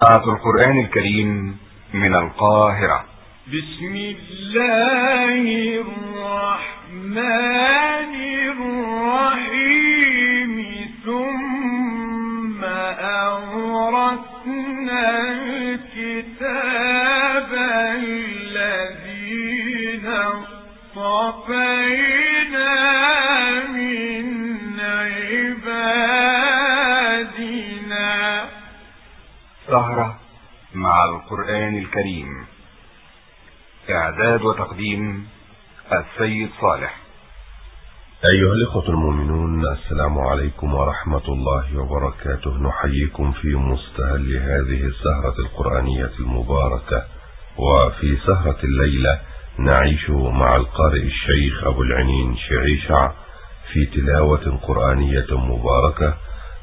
قراءة القرآن الكريم من القاهرة. بسم الله الرحمن الرحيم. ثم أورثنا الكتاب الذين اصطفينا سهرة مع القرآن الكريم. إعداد وتقديم السيد صالح. أيها الإخوة المؤمنون السلام عليكم ورحمة الله وبركاته. نحييكم في مستهل هذه السهرة القرآنية المباركة. وفي سهرة الليلة نعيش مع القارئ الشيخ أبو العنين شعيشع في تلاوة قرآنية مباركة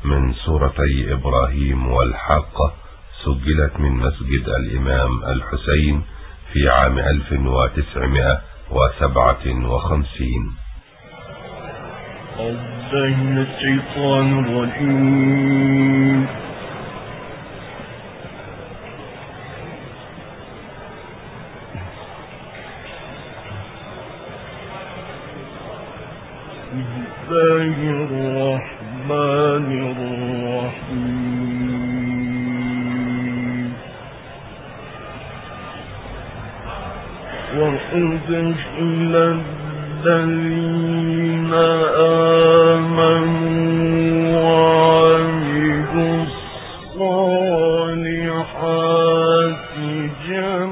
من سورتي إبراهيم والحاقة. سجلت من مسجد الإمام الحسين في عام 1957 من الشيطان الرجيم. بسم الله الرحمن الرحيم. وأدخل الذين آمنوا وعملوا الصالحات جنات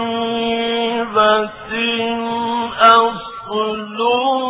طيبة أصلها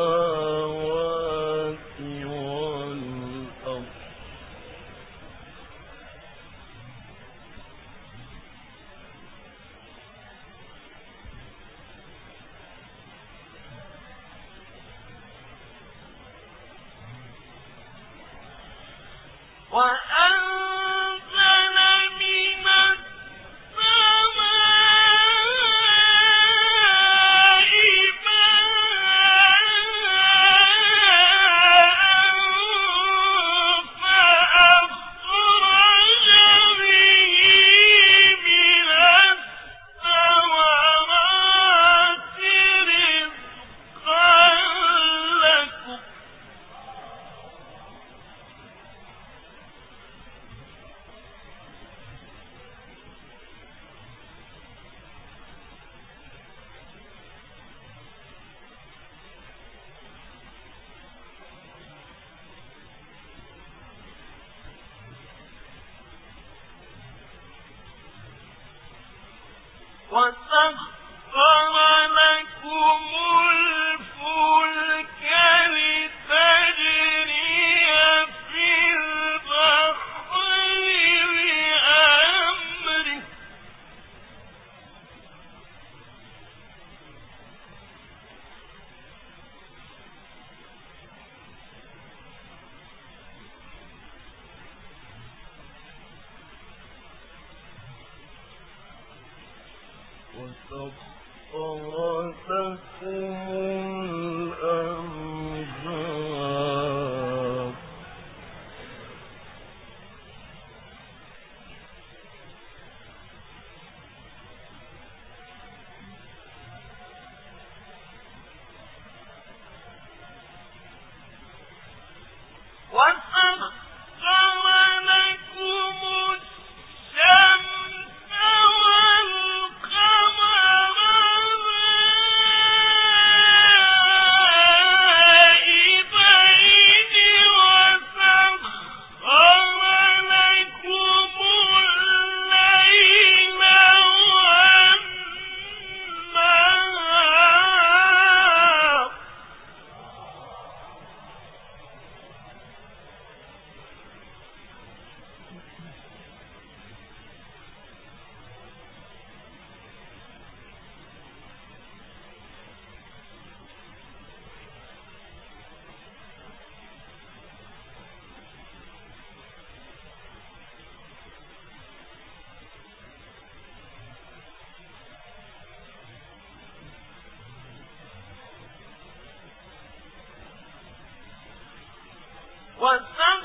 وسخر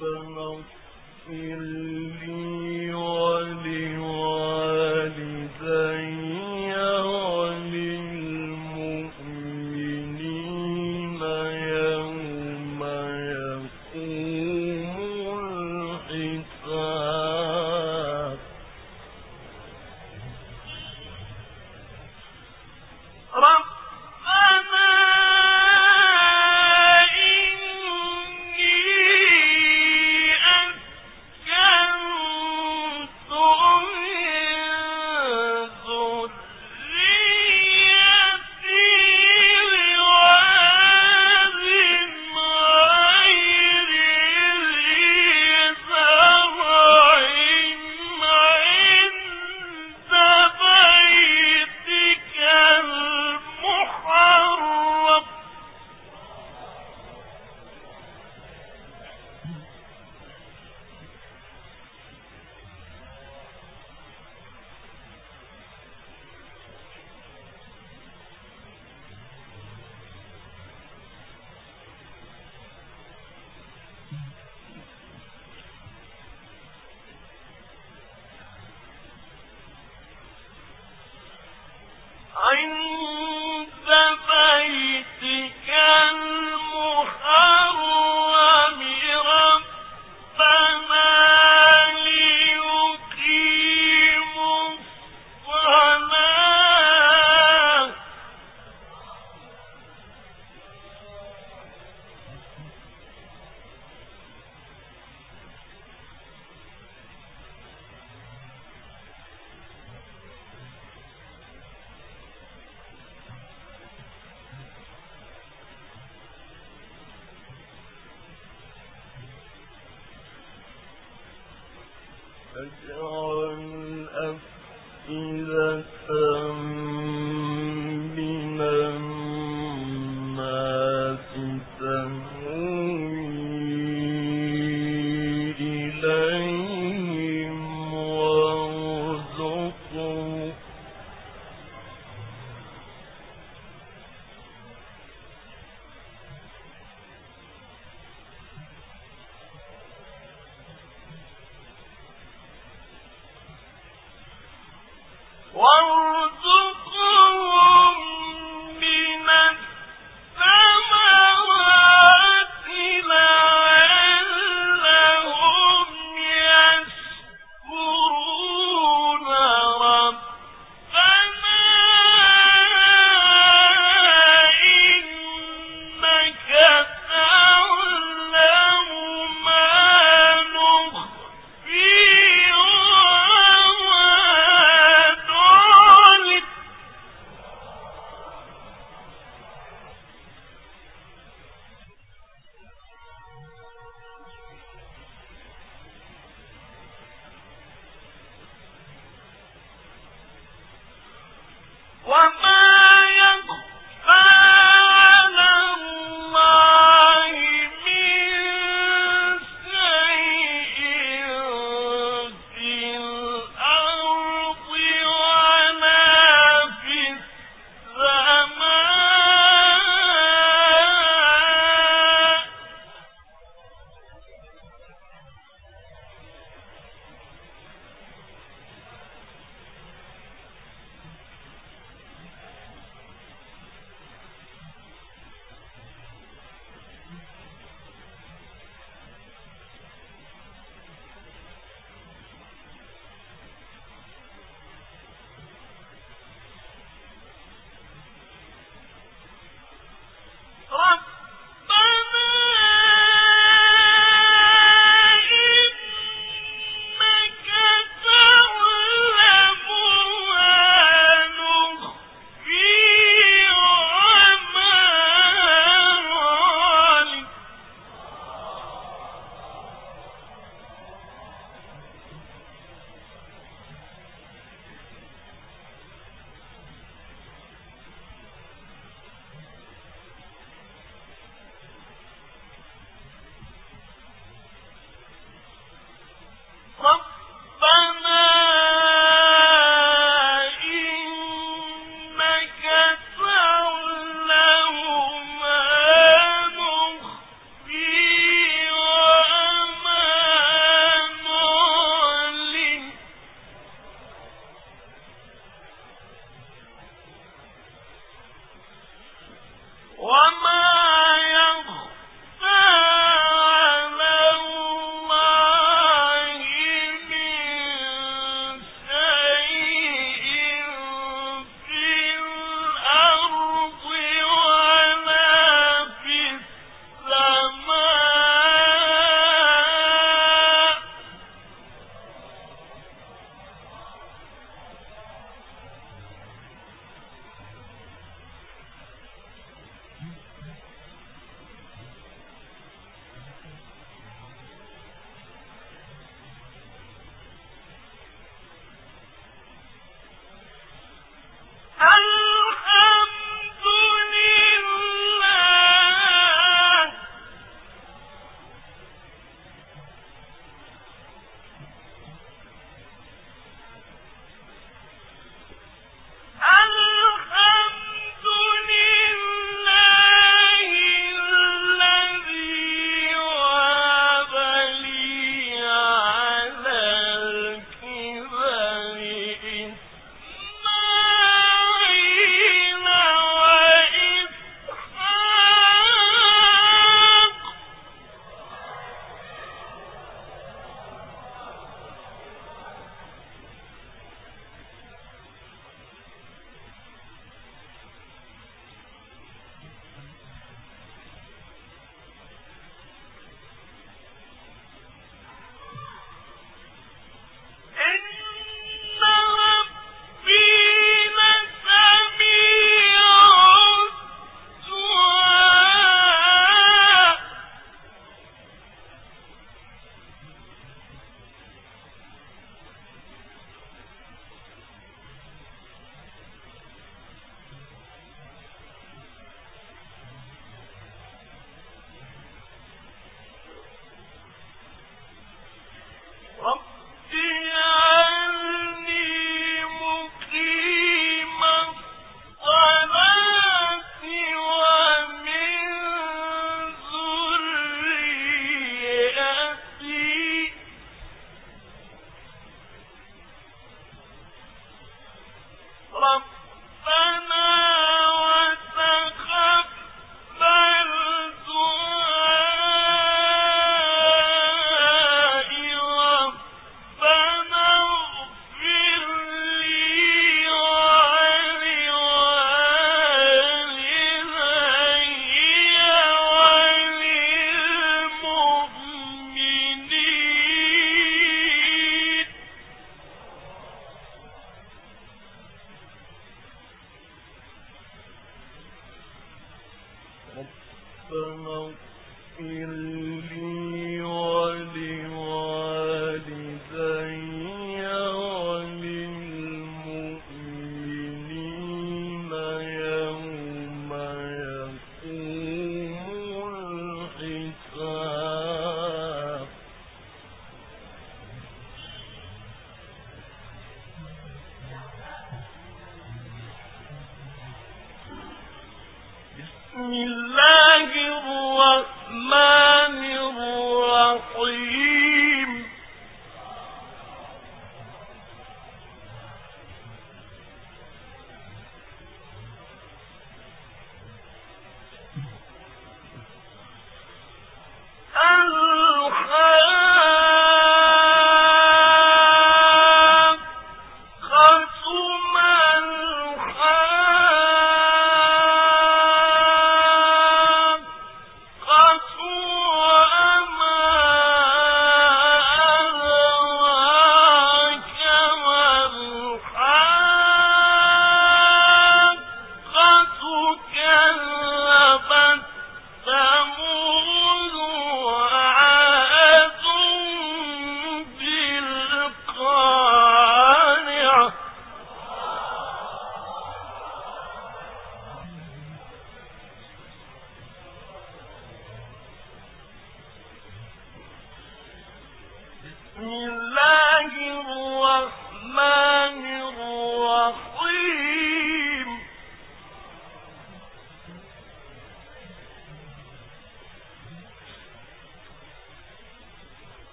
فاغفر لي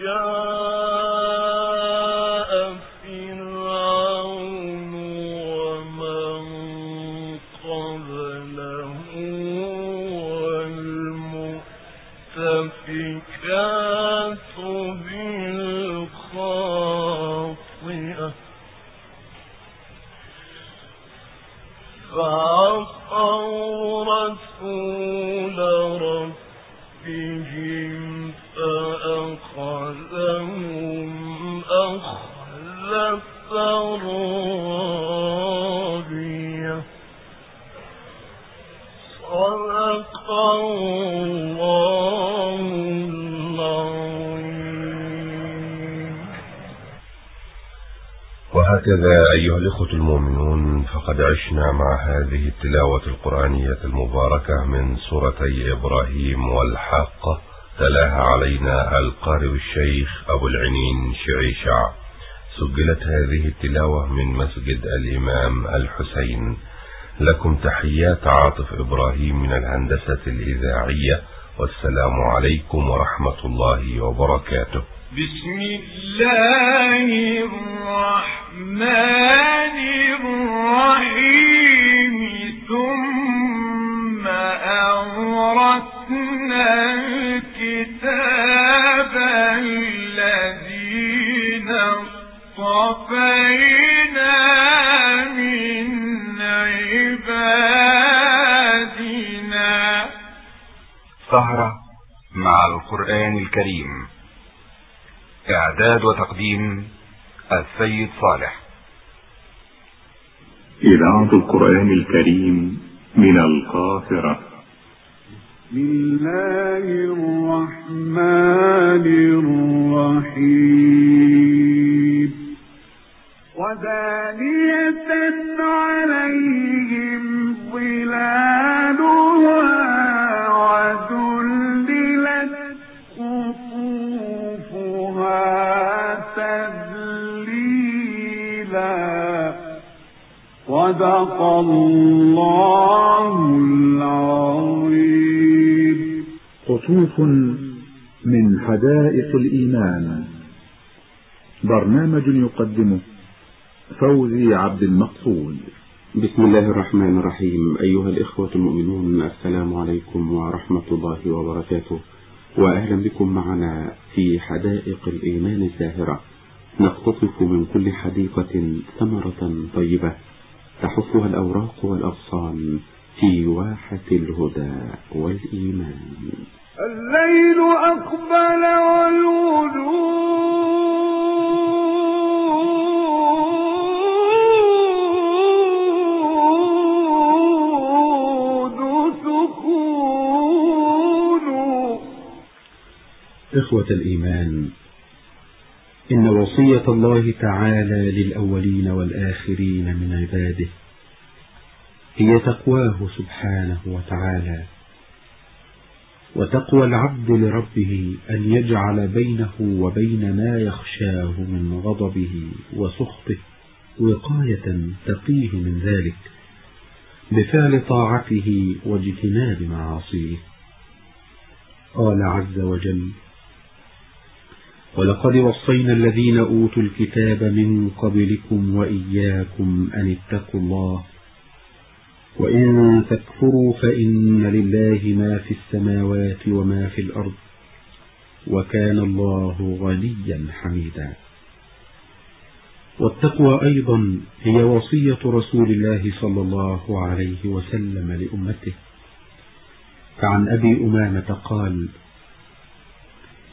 جاء أيها الإخوة المؤمنون فقد عشنا مع هذه التلاوة القرآنية المباركة من سورتي إبراهيم والحاقة تلاها علينا القارئ الشيخ أبو العنين شعيشع سجلت هذه التلاوة من مسجد الإمام الحسين. لكم تحيات عاطف إبراهيم من الهندسة الإذاعية. والسلام عليكم ورحمة الله وبركاته. بسم الله الرحمن سهرة مع القرآن الكريم. إعداد وتقديم السيد صالح. إذاعة القرآن الكريم من القاهرة. بسم الله الرحمن الرحيم ودانية عليهم صدق الله العظيم. قطوف من حدائق الإيمان. برنامج يقدمه فوزي عبد المقصود. بسم الله الرحمن الرحيم. أيها الإخوة المؤمنون السلام عليكم ورحمة الله وبركاته. وأهلا بكم معنا في حدائق الإيمان الزاهرة. نقتطف من كل حديقة ثمرة طيبة. تحفها الأوراق والأغصان في واحة الهدى والإيمان. الليل أقبل والوجود إخوة الإيمان إن وصية الله تعالى للأولين والآخرين من عباده هي تقواه سبحانه وتعالى وتقوى العبد لربه أن يجعل بينه وبين ما يخشاه من غضبه وسخطه وقاية تقيه من ذلك بفعل طاعته واجتناب معاصيه. قال عز وجل ولقد وصينا الذين أوتوا الكتاب من قبلكم وإياكم أن اتقوا الله وإن تكفروا فإن لله ما في السماوات وما في الأرض وكان الله غنيا حميدا. والتقوى أيضا هي وصية رسول الله صلى الله عليه وسلم لأمته. فعن أبي أمامة قال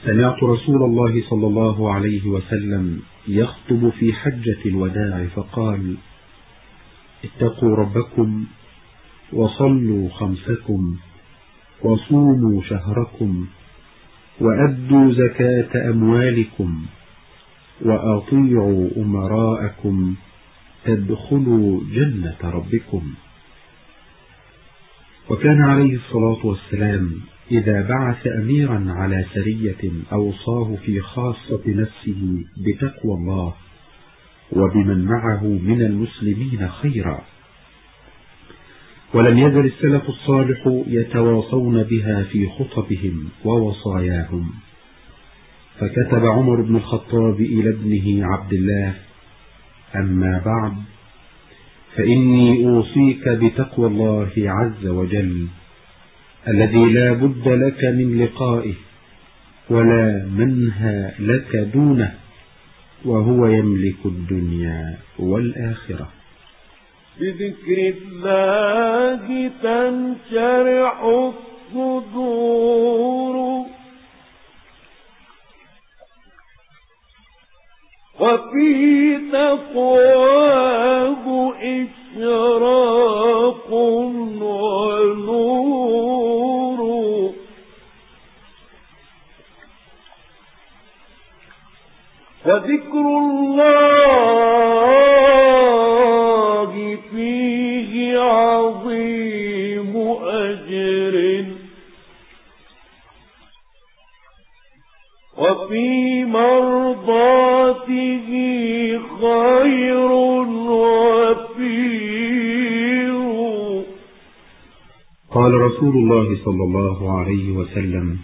سمعت رسول الله صلى الله عليه وسلم يخطب في حجة الوداع فقال اتقوا ربكم وصلوا خمسكم وصوموا شهركم وأدوا زكاة أموالكم وأطيعوا أمراءكم تدخلوا جنة ربكم. وكان عليه الصلاة والسلام إذا بعث أميرا على سرية أوصاه في خاصة نفسه بتقوى الله وبمن معه من المسلمين خيرا. ولم يزل السلف الصالح يتواصون بها في خطبهم ووصاياهم. فكتب عمر بن الخطاب إلى ابنه عبد الله أما بعد فإني أوصيك بتقوى الله عز وجل. الذي لا بد لك من لقائه ولا منهى لك دونه وهو يملك الدنيا والآخرة. بذكر الله تنشرح الصدور وفي تقواه إشراق ونور. وذكر الله فيه عظيم أجر. وفي مرضاته خير وفير قال رسول الله صلى الله عليه وسلم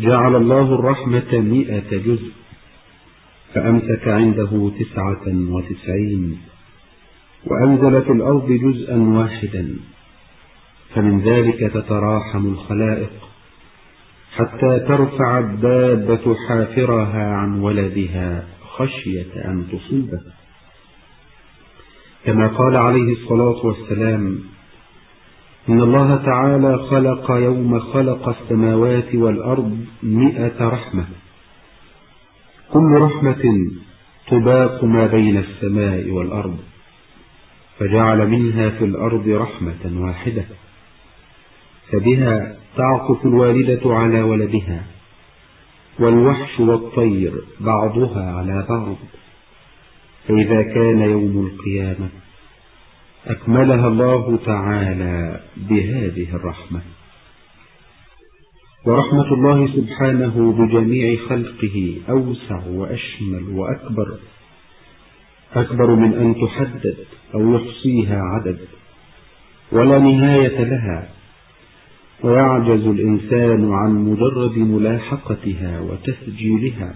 جعل الله الرحمة مئة جزء. فأمسك عنده تسعة وتسعين وأنزل في الأرض جزءا واحدا فمن ذلك تتراحم الخلائق حتى ترفع الدابة حافرها عن ولدها خشية أن تصيبه كما قال عليه الصلاة والسلام إن الله تعالى خلق يوم خلق السماوات والأرض مئة رحمة. كل رحمة تباق ما بين السماء والأرض فجعل منها في الأرض رحمة واحدة فبها تعطف الوالدة على ولدها والوحش والطير بعضها على بعض فإذا كان يوم القيامة أكملها الله تعالى بهذه الرحمة. ورحمة الله سبحانه بجميع خلقه أوسع وأشمل وأكبر أكبر من أن تحدد أو يحصيها عدد ولا نهاية لها ويعجز الإنسان عن مجرد ملاحقتها وتسجيلها.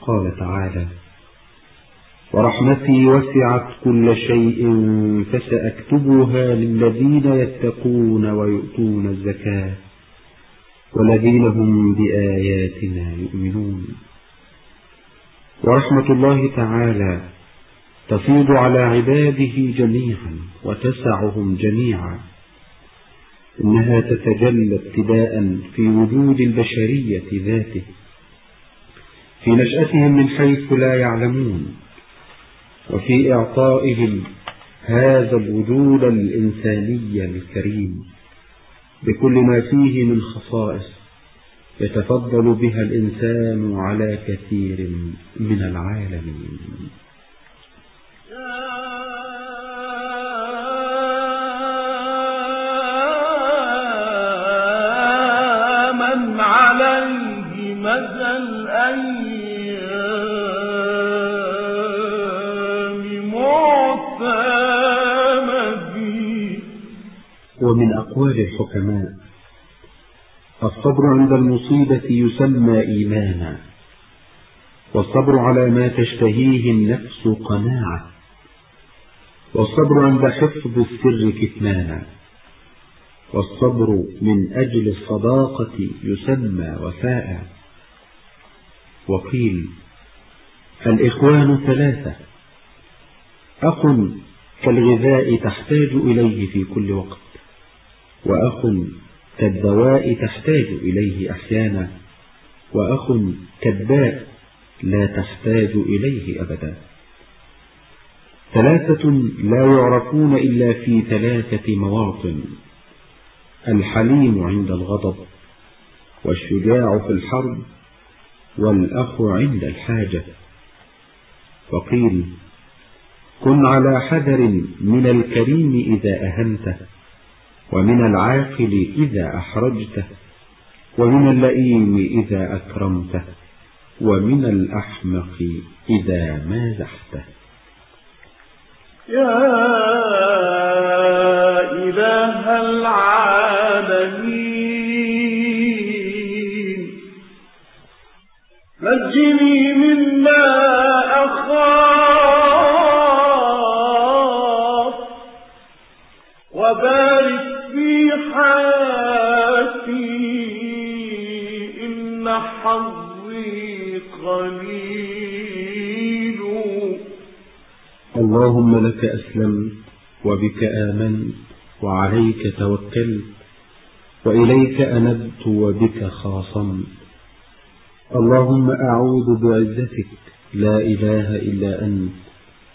قال تعالى ورحمتي وسعت كل شيء فسأكتبها للذين يتقون ويؤتون الزكاة. والذين هم بآياتنا يؤمنون. ورحمة الله تعالى تفيض على عباده جميعا وتسعهم جميعا. إنها تتجلى ابتداء في وجود البشرية ذاته في نشأتهم من حيث لا يعلمون وفي إعطائهم هذا الوجود الإنساني الكريم. بكل ما فيه من خصائص يتفضل بها الإنسان على كثير من العالمين من عليه مدى الأيام. ومن أقوال الحكماء. الصبر عند المصيبة يسمى إيمانا والصبر على ما تشتهيه النفس قناعة والصبر عند حفظ السر كتمانا والصبر من أجل الصداقة يسمى وفاء. وقيل الإخوان ثلاثة أخ كالغذاء تحتاج إليه في كل وقت. وأخ كالدواء تحتاج إليه أحيانا وأخ كالداء لا تحتاج إليه أبدا. ثلاثة لا يعرفون إلا في ثلاثة مواطن الحليم عند الغضب والشجاع في الحرب والأخ عند الحاجة. وقيل كن على حذر من الكريم إذا أهنته. ومن العاقل إذا أحرجته ومن اللئيم إذا أكرمته ومن الأحمق إذا مازحته. يا إله العالمين نجني مما أخاف حظي قليل. اللهم لك أسلمت وبك آمنت وعليك توكلت وإليك أنبت وبك خاصمت. اللهم أعوذ بعزتك. لا إله إلا أنت.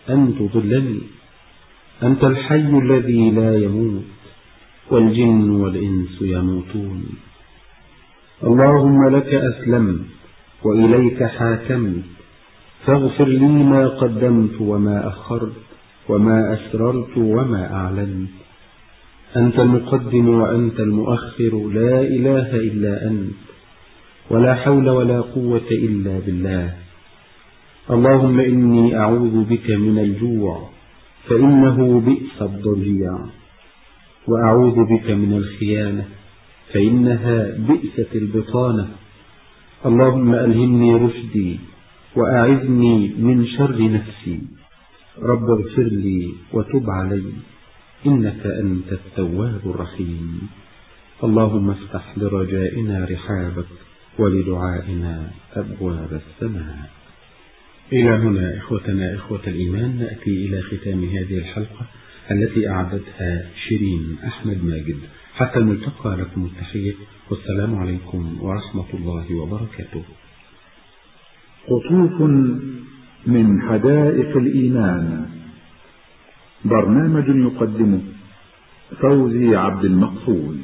أن تضلني أنت الحي الذي لا يموت. والجن والإنس يموتون. اللهم لك أسلمت وإليك حاكمت. فاغفر لي ما قدمت وما أخرت وما أسررت وما أعلنت. أنت المقدم وأنت المؤخر لا إله إلا أنت. ولا حول ولا قوة إلا بالله. اللهم إني أعوذ بك من الجوع فإنه بئس الضجيع. وأعوذ بك من الخيانة فإنها بئست البطانة. اللهم ألهمني رشدي وأعذني من شر نفسي. رب اغفر لي وتب علي. إنك أنت التواب الرحيم. اللهم افتح لرجائنا رحابك ولدعائنا أبواب السماء. إلى هنا إخوتنا إخوة الإيمان نأتي إلى ختام هذه الحلقة التي أعدتها شيرين أحمد ماجد. حتى الملتقى لكم التحية. والسلام عليكم ورحمة الله وبركاته. قطوف من حدائق الإيمان. برنامج يقدمه فوزي عبد المقصود.